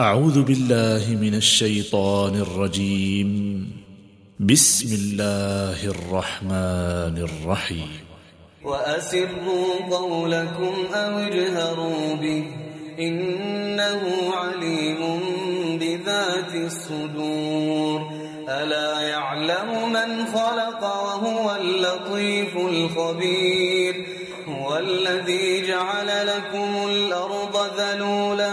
أعوذ بالله من الشيطان الرجيم. بسم الله الرحمن الرحيم. وأسروا قولكم أو اجهروا به إنه عليم بذات الصدور. ألا يعلم من خلق وهو اللطيف الخبير هو الذي جعل لكم الأرض ذلولا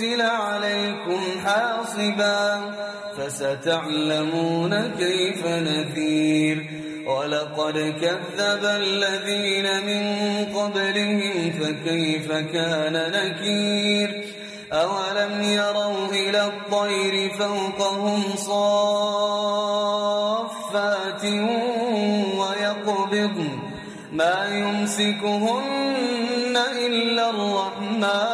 يرسل عليكم حاصبا فستعلمون كيف نذير. ولقد كذب الذين من قبلهم فكيف كان نكير. أولم يروا إلى الطير فوقهم صافات ويقبضن ما يمسكهن إلا الرحمن.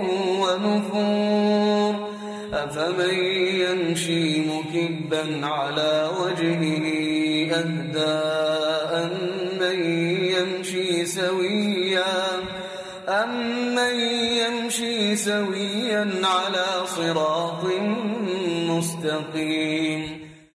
أفمن يمشي مكبا على وجهه أهدى أمن يمشي سويا أمن يمشي سويا على صراط مستقيم